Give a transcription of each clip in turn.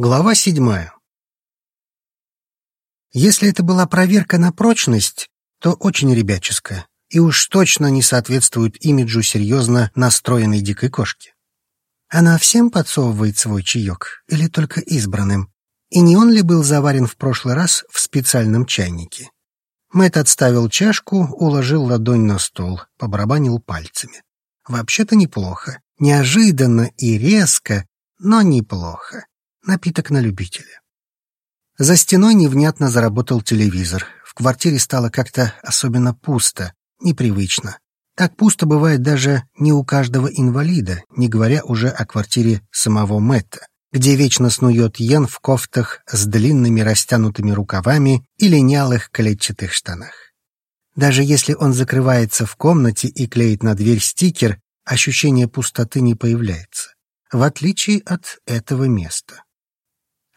Глава седьмая. Если это была проверка на прочность, то очень ребяческая и уж точно не соответствует имиджу серьезно настроенной дикой кошки. Она всем подсовывает свой чаек или только избранным? И не он ли был заварен в прошлый раз в специальном чайнике? Мэтт отставил чашку, уложил ладонь на стол, побарабанил пальцами. Вообще-то неплохо. Неожиданно и резко, но неплохо. Напиток на любителя. За стеной невнятно заработал телевизор. В квартире стало как-то особенно пусто, непривычно. Так пусто бывает даже не у каждого инвалида, не говоря уже о квартире самого Мэтта, где вечно снует Йен в кофтах с длинными растянутыми рукавами и линялых клетчатых штанах. Даже если он закрывается в комнате и клеит на дверь стикер, ощущение пустоты не появляется, в отличие от этого места.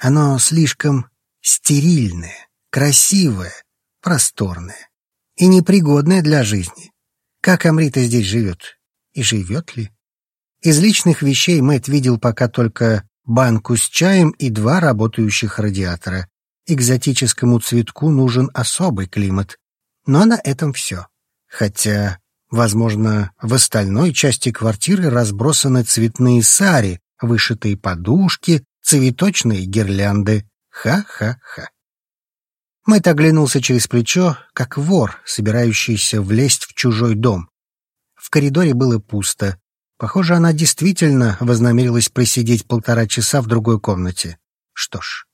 Оно слишком стерильное, красивое, просторное и непригодное для жизни. Как Амрита здесь живет? И живет ли? Из личных вещей Мэтт видел пока только банку с чаем и два работающих радиатора. Экзотическому цветку нужен особый климат. Но на этом все. Хотя, возможно, в остальной части квартиры разбросаны цветные сари, вышитые подушки, цветочные гирлянды. Ха-ха-ха. Мэтт оглянулся через плечо, как вор, собирающийся влезть в чужой дом. В коридоре было пусто. Похоже, она действительно вознамерилась просидеть полтора часа в другой комнате. Что ж.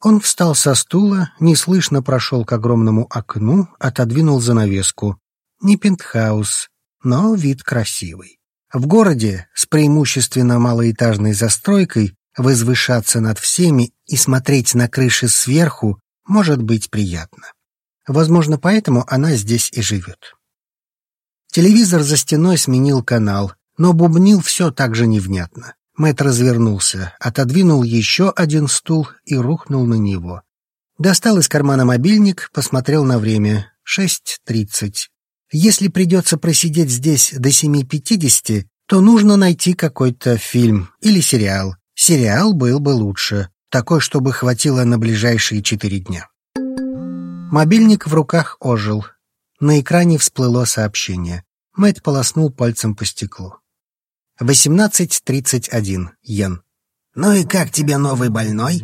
Он встал со стула, неслышно прошел к огромному окну, отодвинул занавеску. Не пентхаус, но вид красивый. В городе с преимущественно малоэтажной застройкой Возвышаться над всеми и смотреть на крыши сверху может быть приятно. Возможно, поэтому она здесь и живет. Телевизор за стеной сменил канал, но бубнил все так же невнятно. Мэтт развернулся, отодвинул еще один стул и рухнул на него. Достал из кармана мобильник, посмотрел на время. Шесть тридцать. Если придется просидеть здесь до семи пятидесяти, то нужно найти какой-то фильм или сериал, Сериал был бы лучше, такой, чтобы хватило на ближайшие четыре дня. Мобильник в руках ожил. На экране всплыло сообщение. Мэтт полоснул пальцем по стеклу. Восемнадцать тридцать один. Йен. «Ну и как тебе новый больной?»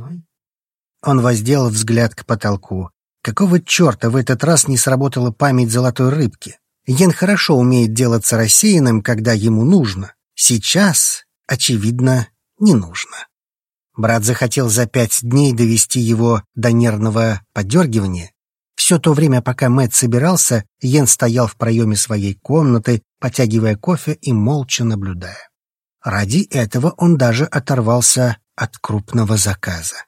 Он воздел взгляд к потолку. Какого черта в этот раз не сработала память золотой рыбки? Йен хорошо умеет делаться рассеянным, когда ему нужно. Сейчас, очевидно, не нужно. Брат захотел за пять дней довести его до нервного подергивания. Все то время, пока Мэтт собирался, Йен стоял в проеме своей комнаты, потягивая кофе и молча наблюдая. Ради этого он даже оторвался от крупного заказа.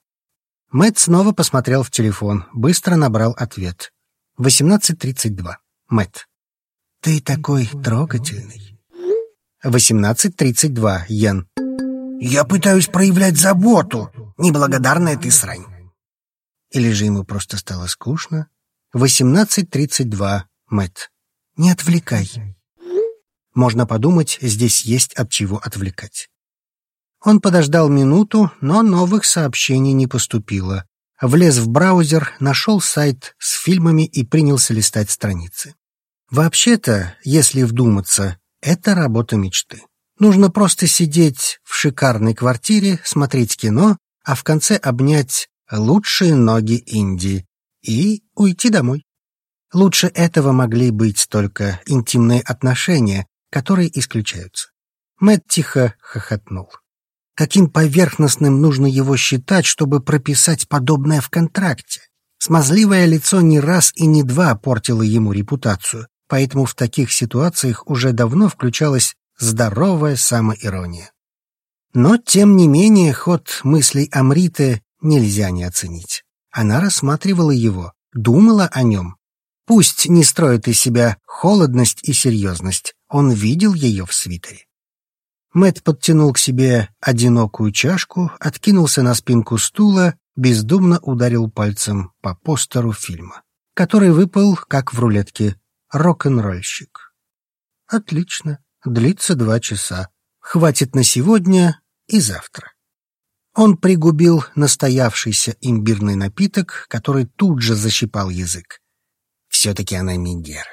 Мэтт снова посмотрел в телефон, быстро набрал ответ. 18.32. Мэтт. «Ты такой трогательный». 18.32. Йен. Я пытаюсь проявлять заботу. Неблагодарная ты срань. Или же ему просто стало скучно? 18.32. Мэтт. Не отвлекай. Можно подумать, здесь есть от чего отвлекать. Он подождал минуту, но новых сообщений не поступило. Влез в браузер, нашел сайт с фильмами и принялся листать страницы. Вообще-то, если вдуматься, это работа мечты. Нужно просто сидеть в шикарной квартире, смотреть кино, а в конце обнять лучшие ноги Индии и уйти домой. Лучше этого могли быть только интимные отношения, которые исключаются. Мэтт тихо хохотнул. Каким поверхностным нужно его считать, чтобы прописать подобное в контракте? Смазливое лицо не раз и не два портило ему репутацию, поэтому в таких ситуациях уже давно включалась здоровая самоирония. Но, тем не менее, ход мыслей Амриты нельзя не оценить. Она рассматривала его, думала о нем. Пусть не строит из себя холодность и серьезность, он видел ее в свитере. Мэт подтянул к себе одинокую чашку, откинулся на спинку стула, бездумно ударил пальцем по постеру фильма, который выпал, как в рулетке, рок-н-ролльщик. Отлично длится два часа. Хватит на сегодня и завтра. Он пригубил настоявшийся имбирный напиток, который тут же защипал язык. Все-таки она Мегера.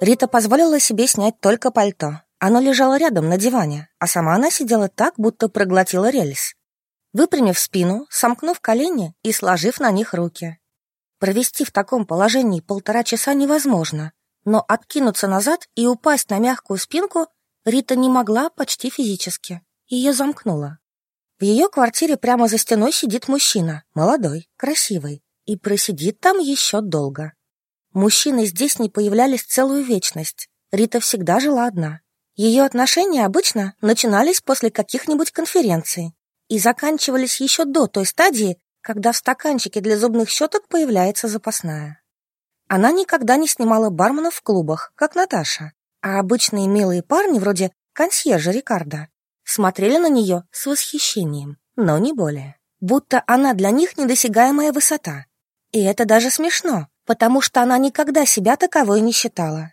Рита позволила себе снять только пальто. Оно лежало рядом на диване, а сама она сидела так, будто проглотила рельс. Выпрямив спину, сомкнув колени и сложив на них руки. Провести в таком положении полтора часа невозможно, но откинуться назад и упасть на мягкую спинку Рита не могла почти физически. Ее замкнуло. В ее квартире прямо за стеной сидит мужчина, молодой, красивый, и просидит там еще долго. Мужчины здесь не появлялись целую вечность. Рита всегда жила одна. Ее отношения обычно начинались после каких-нибудь конференций и заканчивались еще до той стадии, когда в стаканчике для зубных щеток появляется запасная. Она никогда не снимала барменов в клубах, как Наташа, а обычные милые парни, вроде консьержа Рикардо, смотрели на нее с восхищением, но не более. Будто она для них недосягаемая высота. И это даже смешно, потому что она никогда себя таковой не считала.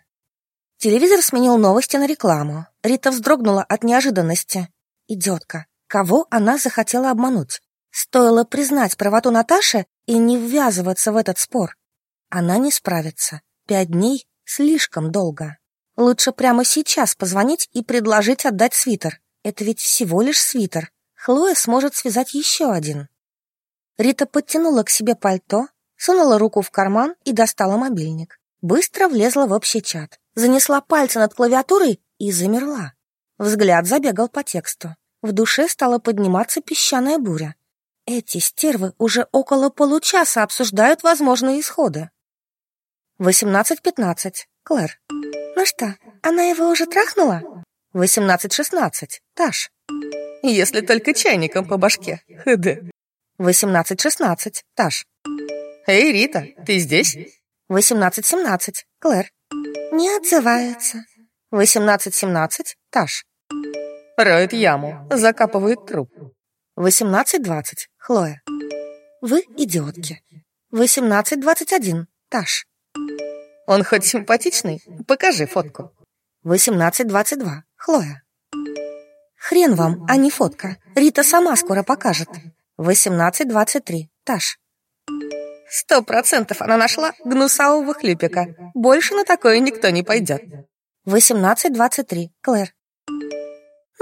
Телевизор сменил новости на рекламу. Рита вздрогнула от неожиданности. Идиотка. Кого она захотела обмануть? Стоило признать правоту Наташи и не ввязываться в этот спор. Она не справится. Пять дней — слишком долго. Лучше прямо сейчас позвонить и предложить отдать свитер. Это ведь всего лишь свитер. Хлоя сможет связать еще один. Рита подтянула к себе пальто, сунула руку в карман и достала мобильник. Быстро влезла в общий чат, занесла пальцы над клавиатурой и замерла. Взгляд забегал по тексту. В душе стала подниматься песчаная буря. Эти стервы уже около получаса обсуждают возможные исходы. 18.15. Клэр. Ну что, она его уже трахнула? 18.16. Таш. Если только чайником по башке. ХД. 18.16. Таш. «Эй, Рита, ты здесь?» «18-17. Клэр». «Не отзывается». «18-17. Таш». «Роет яму, закапывает труп». «18-20. Хлоя». «Вы идиотки». «18-21. Таш». «Он хоть симпатичный? Покажи фотку». «18-22. Хлоя». «Хрен вам, а не фотка. Рита сама скоро покажет». «18-23. Таш». Сто процентов она нашла гнусавого хлюпика. Больше на такое никто не пойдет. Восемнадцать двадцать три. Клэр.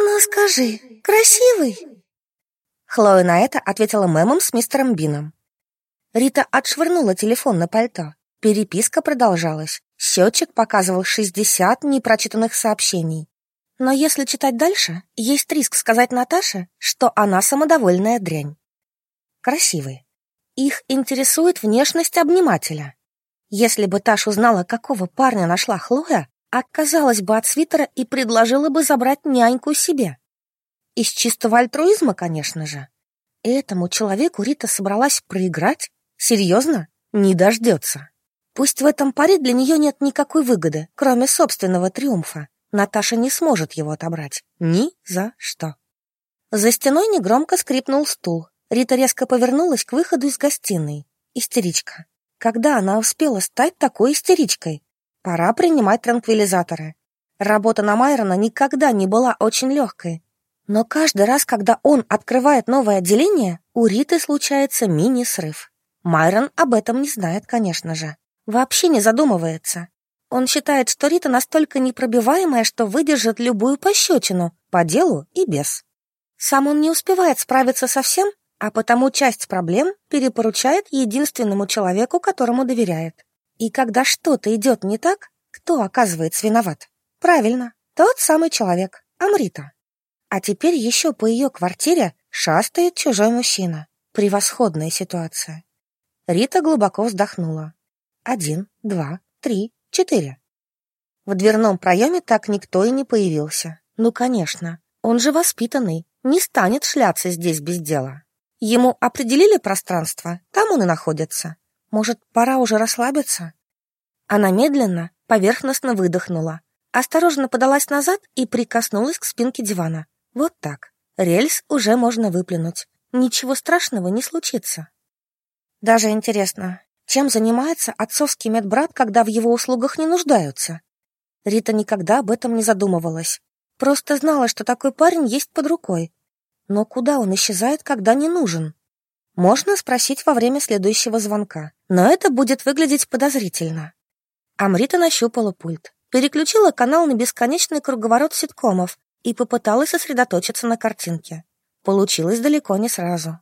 Ну скажи, красивый? Хлоя на это ответила мемом с мистером Бином. Рита отшвырнула телефон на пальто. Переписка продолжалась. Счетчик показывал шестьдесят непрочитанных сообщений. Но если читать дальше, есть риск сказать Наташе, что она самодовольная дрянь. Красивый. Их интересует внешность обнимателя. Если бы Таш узнала, какого парня нашла Хлоя, отказалась бы от свитера и предложила бы забрать няньку себе. Из чистого альтруизма, конечно же. Этому человеку Рита собралась проиграть? Серьезно? Не дождется. Пусть в этом паре для нее нет никакой выгоды, кроме собственного триумфа. Наташа не сможет его отобрать. Ни за что. За стеной негромко скрипнул стул, Рита резко повернулась к выходу из гостиной. Истеричка. Когда она успела стать такой истеричкой? Пора принимать транквилизаторы. Работа на Майрона никогда не была очень легкой. Но каждый раз, когда он открывает новое отделение, у Риты случается мини-срыв. Майрон об этом не знает, конечно же. Вообще не задумывается. Он считает, что Рита настолько непробиваемая, что выдержит любую пощечину, по делу и без. Сам он не успевает справиться со всем, а потому часть проблем перепоручает единственному человеку, которому доверяет. И когда что-то идет не так, кто оказывается виноват? Правильно, тот самый человек, Амрита. А теперь еще по ее квартире шастает чужой мужчина. Превосходная ситуация. Рита глубоко вздохнула. Один, два, три, четыре. В дверном проеме так никто и не появился. Ну, конечно, он же воспитанный, не станет шляться здесь без дела. Ему определили пространство, там он и находится. Может, пора уже расслабиться? Она медленно, поверхностно выдохнула, осторожно подалась назад и прикоснулась к спинке дивана. Вот так. Рельс уже можно выплюнуть. Ничего страшного не случится. Даже интересно, чем занимается отцовский медбрат, когда в его услугах не нуждаются? Рита никогда об этом не задумывалась. Просто знала, что такой парень есть под рукой. Но куда он исчезает, когда не нужен? Можно спросить во время следующего звонка, но это будет выглядеть подозрительно. Амрита нащупала пульт, переключила канал на бесконечный круговорот ситкомов и попыталась сосредоточиться на картинке. Получилось далеко не сразу.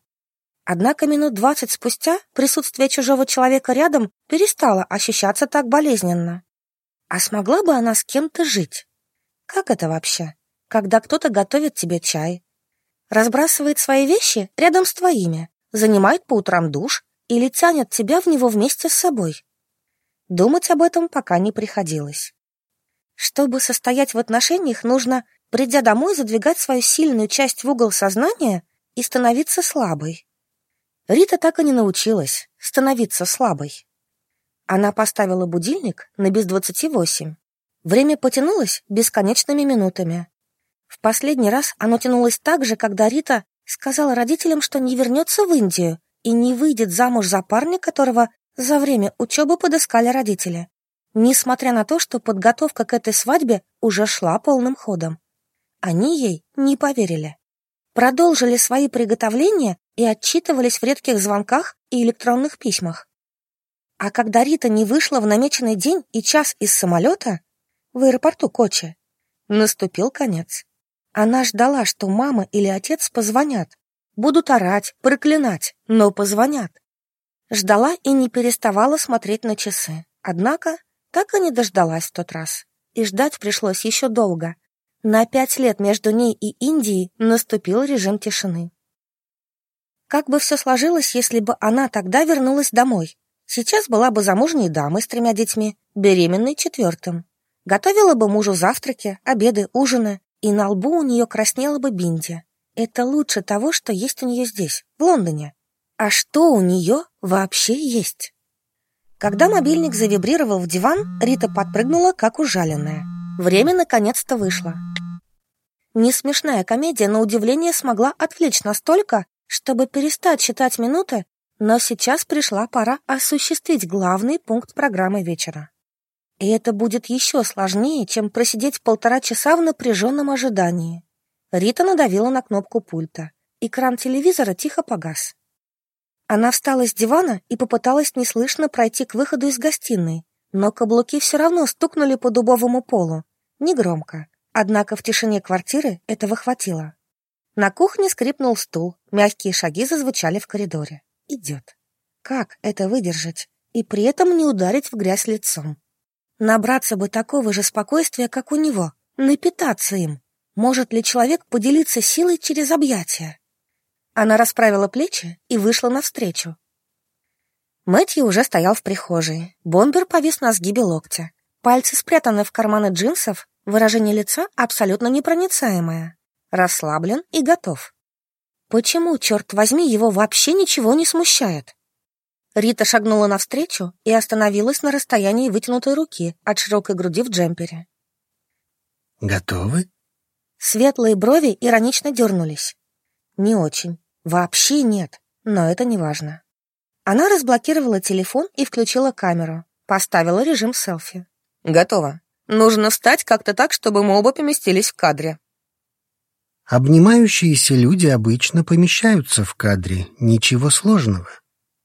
Однако минут двадцать спустя присутствие чужого человека рядом перестало ощущаться так болезненно. А смогла бы она с кем-то жить? Как это вообще? Когда кто-то готовит тебе чай, разбрасывает свои вещи рядом с твоими, занимает по утрам душ или тянет тебя в него вместе с собой. Думать об этом пока не приходилось. Чтобы состоять в отношениях, нужно, придя домой, задвигать свою сильную часть в угол сознания и становиться слабой. Рита так и не научилась становиться слабой. Она поставила будильник на без двадцати восемь. Время потянулось бесконечными минутами. В последний раз оно тянулось так же, когда Рита сказала родителям, что не вернется в Индию и не выйдет замуж за парня, которого за время учебы подыскали родители, несмотря на то, что подготовка к этой свадьбе уже шла полным ходом. Они ей не поверили. Продолжили свои приготовления и отчитывались в редких звонках и электронных письмах. А когда Рита не вышла в намеченный день и час из самолета в аэропорту Кочи, наступил конец. Она ждала, что мама или отец позвонят. Будут орать, проклинать, но позвонят. Ждала и не переставала смотреть на часы. Однако так и не дождалась в тот раз. И ждать пришлось еще долго. На пять лет между ней и Индией наступил режим тишины. Как бы все сложилось, если бы она тогда вернулась домой? Сейчас была бы замужней дамой с тремя детьми, беременной четвертым. Готовила бы мужу завтраки, обеды, ужины, и на лбу у нее краснела бы бинти. Это лучше того, что есть у нее здесь, в Лондоне. А что у нее вообще есть? Когда мобильник завибрировал в диван, Рита подпрыгнула, как ужаленная. Время наконец-то вышло. Несмешная комедия, на удивление, смогла отвлечь настолько, чтобы перестать считать минуты, но сейчас пришла пора осуществить главный пункт программы вечера. И это будет еще сложнее, чем просидеть полтора часа в напряженном ожидании. Рита надавила на кнопку пульта. Экран телевизора тихо погас. Она встала с дивана и попыталась неслышно пройти к выходу из гостиной, но каблуки все равно стукнули по дубовому полу. Негромко. Однако в тишине квартиры этого хватило. На кухне скрипнул стул, мягкие шаги зазвучали в коридоре. Идет. Как это выдержать и при этом не ударить в грязь лицом? Набраться бы такого же спокойствия, как у него, напитаться им. Может ли человек поделиться силой через объятия? Она расправила плечи и вышла навстречу. Мэтью уже стоял в прихожей. Бомбер повис на сгибе локтя. Пальцы спрятаны в карманы джинсов, выражение лица абсолютно непроницаемое. Расслаблен и готов. Почему, черт возьми, его вообще ничего не смущает? Рита шагнула навстречу и остановилась на расстоянии вытянутой руки от широкой груди в джемпере. «Готовы?» Светлые брови иронично дернулись. «Не очень. Вообще нет. Но это не важно». Она разблокировала телефон и включила камеру. Поставила режим селфи. «Готово. Нужно встать как-то так, чтобы мы оба поместились в кадре». Обнимающиеся люди обычно помещаются в кадре. Ничего сложного.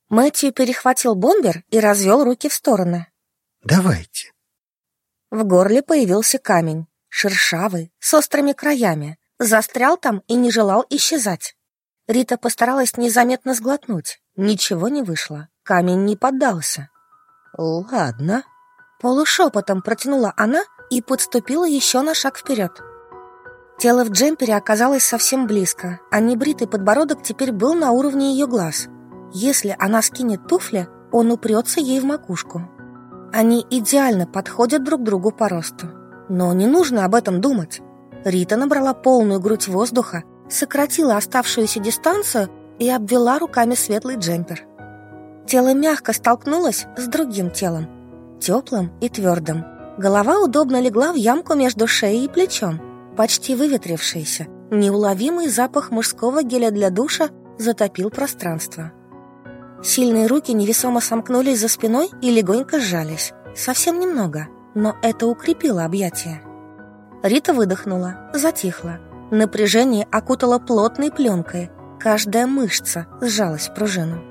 Мэтью перехватил бомбер и развел руки в стороны. «Давайте». В горле появился камень, шершавый, с острыми краями. Застрял там и не желал исчезать. Рита постаралась незаметно сглотнуть. Ничего не вышло. Камень не поддался. «Ладно». Полушепотом протянула она и подступила еще на шаг вперед. Тело в джемпере оказалось совсем близко, а небритый подбородок теперь был на уровне ее глаз. Если она скинет туфли, он упрется ей в макушку. Они идеально подходят друг другу по росту. Но не нужно об этом думать. Рита набрала полную грудь воздуха, сократила оставшуюся дистанцию и обвела руками светлый джемпер. Тело мягко столкнулось с другим телом, теплым и твердым. Голова удобно легла в ямку между шеей и плечом, почти выветрившаяся. Неуловимый запах мужского геля для душа затопил пространство. Сильные руки невесомо сомкнулись за спиной и легонько сжались. Совсем немного. но это укрепило объятия. Рита выдохнула, затихла. Напряжение окутало плотной пленкой. Каждая мышца сжалась в пружину.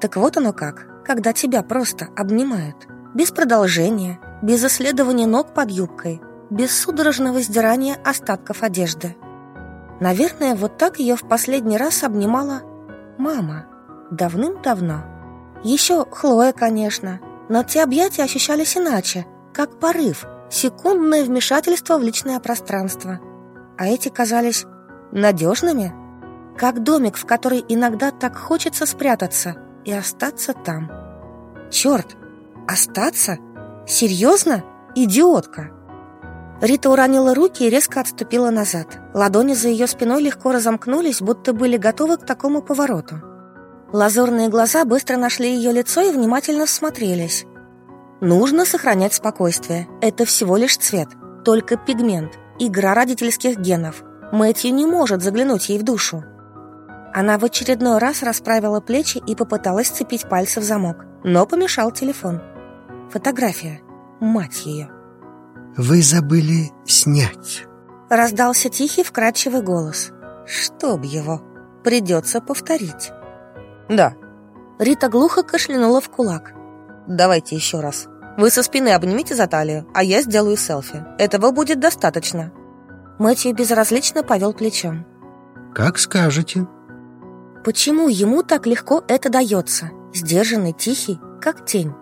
Так вот оно как, когда тебя просто обнимают. Без продолжения, без исследования ног под юбкой, без судорожного сдирания остатков одежды. Наверное, вот так ее в последний раз обнимала мама. Давным-давно. Еще Хлоя, конечно, но те объятия ощущались иначе, как порыв, секундное вмешательство в личное пространство. А эти казались надежными, как домик, в который иногда так хочется спрятаться и остаться там. Черт, остаться? Серьезно? Идиотка! Рита уронила руки и резко отступила назад. Ладони за ее спиной легко разомкнулись, будто были готовы к такому повороту. Лазурные глаза быстро нашли ее лицо и внимательно всмотрелись. Нужно сохранять спокойствие. Это всего лишь цвет, только пигмент, игра родительских генов. Мэтью не может заглянуть ей в душу. Она в очередной раз расправила плечи и попыталась сцепить пальцы в замок, но помешал телефон. Фотография. Мать ее. «Вы забыли снять». Раздался тихий вкрадчивый голос. «Чтоб его. Придется повторить». «Да». Рита глухо кашлянула в кулак. «Давайте еще раз. Вы со спины обнимите за талию, а я сделаю селфи. Этого будет достаточно». Мэтью безразлично повел плечом. «Как скажете». Почему ему так легко это дается? Сдержанный, тихий, как тень.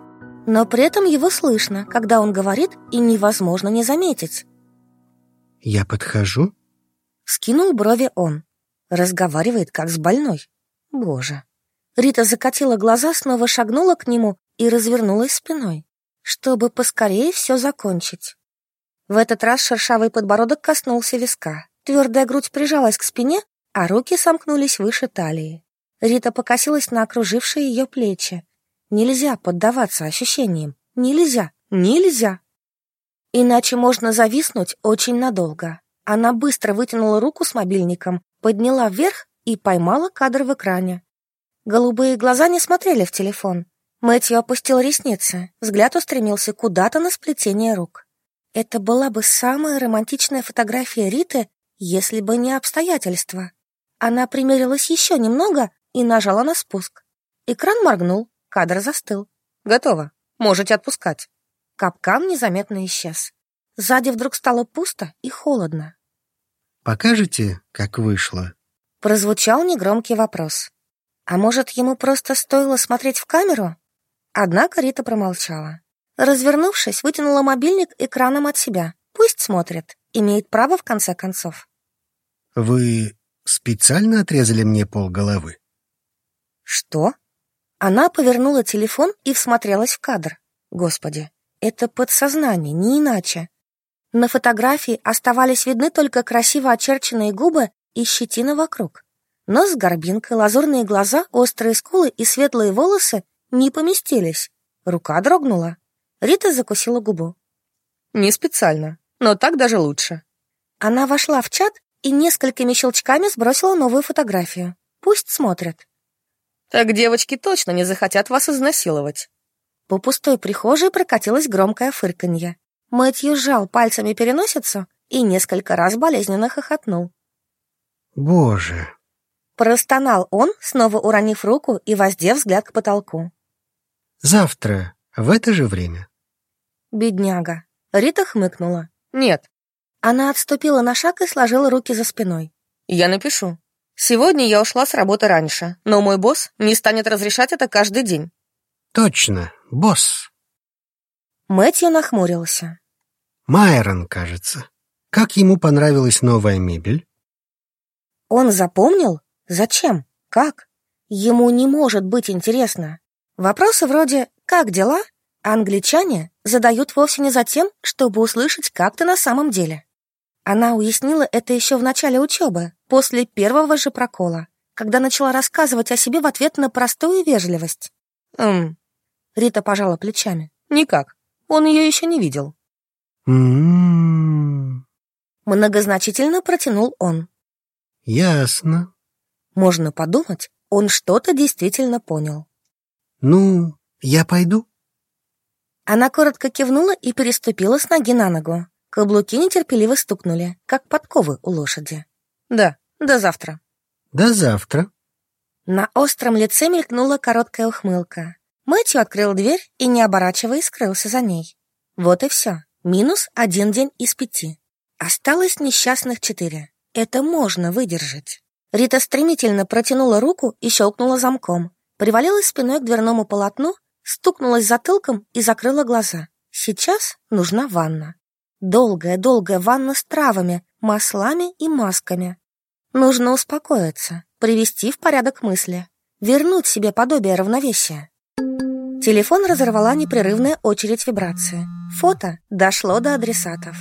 Но при этом его слышно, когда он говорит, и невозможно не заметить. «Я подхожу?» Скинул брови он. Разговаривает, как с больной. Боже. Рита закатила глаза, снова шагнула к нему и развернулась спиной, чтобы поскорее все закончить. В этот раз шершавый подбородок коснулся виска. Твердая грудь прижалась к спине, а руки сомкнулись выше талии. Рита покосилась на окружившие ее плечи. Нельзя поддаваться ощущениям. Нельзя. Нельзя. Иначе можно зависнуть очень надолго. Она быстро вытянула руку с мобильником, подняла вверх и поймала кадр в экране. Голубые глаза не смотрели в телефон. Мэтью опустил ресницы, взгляд устремился куда-то на сплетение рук. Это была бы самая романтичная фотография Риты, если бы не обстоятельства. Она примерилась еще немного и нажала на спуск. Экран моргнул, Кадр застыл. Готово. Можете отпускать. Капкан незаметно исчез. Сзади вдруг стало пусто и холодно. «Покажете, как вышло?» Прозвучал негромкий вопрос. А может, ему просто стоило смотреть в камеру? Однако Рита промолчала. Развернувшись, вытянула мобильник экраном от себя. Пусть смотрит. Имеет право, в конце концов. «Вы специально отрезали мне пол головы?» «Что?» Она повернула телефон и всмотрелась в кадр. Господи, это подсознание, не иначе. На фотографии оставались видны только красиво очерченные губы и щетина вокруг. Нос с горбинкой, лазурные глаза, острые скулы и светлые волосы не поместились. Рука дрогнула. Рита закусила губу. «Не специально, но так даже лучше». Она вошла в чат и несколькими щелчками сбросила новую фотографию. Пусть смотрят. Так девочки точно не захотят вас изнасиловать. По пустой прихожей прокатилось громкое фырканье. Мэтью сжал пальцами переносицу и несколько раз болезненно хохотнул. «Боже!» Простонал он, снова уронив руку и воздев взгляд к потолку. «Завтра, в это же время». Бедняга. Рита хмыкнула. «Нет». Она отступила на шаг и сложила руки за спиной. «Я напишу». Сегодня я ушла с работы раньше, но мой босс не станет разрешать это каждый день. Точно, босс. Мэтью нахмурился. Майрон, кажется. Как ему понравилась новая мебель? Он запомнил? Зачем? Как? Ему не может быть интересно. Вопросы вроде «как дела?» англичане задают вовсе не за тем, чтобы услышать, как ты на самом деле. Она уяснила это еще в начале учебы, после первого же прокола, когда начала рассказывать о себе в ответ на простую вежливость. «Эм...» Рита пожала плечами. «Никак. Он ее еще не видел». «М-м-м...» Многозначительно протянул он. «Ясно». Можно подумать, он что-то действительно понял. «Ну, я пойду?» Она коротко кивнула и переступила с ноги на ногу. Каблуки нетерпеливо стукнули, как подковы у лошади. «Да, до завтра». «До завтра». На остром лице мелькнула короткая ухмылка. Мэтью открыл дверь и, не оборачиваясь, скрылся за ней. Вот и все. Минус один день из пяти. Осталось несчастных четыре. Это можно выдержать. Рита стремительно протянула руку и щелкнула замком. Привалилась спиной к дверному полотну, стукнулась затылком и закрыла глаза. Сейчас нужна ванна. Долгая-долгая ванна с травами, маслами и масками. Нужно успокоиться, привести в порядок мысли, вернуть себе подобие равновесия. Телефон разорвала непрерывная очередь вибрации. Фото дошло до адресатов.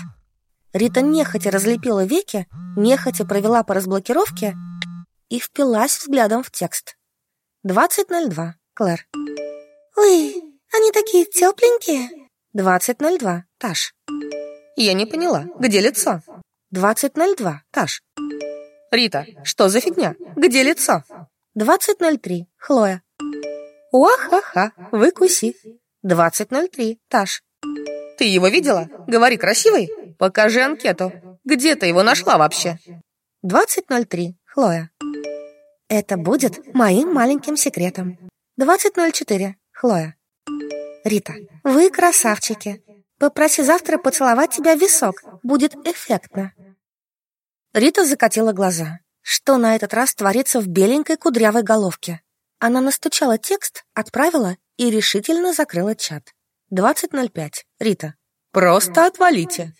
Рита нехотя разлепила веки, нехотя провела по разблокировке и впилась взглядом в текст. 20.02. Клэр. «Ой, они такие тепленькие!» 20.02. Таш. Я не поняла, где лицо? 20.02. Таш. Рита, что за фигня? Где лицо? 20.03. Хлоя. Уа-ха-ха, выкуси. 20.03. Таш. Ты его видела? Говори, красивый? Покажи анкету. Где ты его нашла вообще? 20.03. Хлоя. Это будет моим маленьким секретом. 20.04. Хлоя. Рита, вы красавчики. Попроси завтра поцеловать тебя в висок. Будет эффектно. Рита закатила глаза. Что на этот раз творится в беленькой кудрявой головке? Она настучала текст, отправила и решительно закрыла чат. 20.05. Рита. Просто отвалите.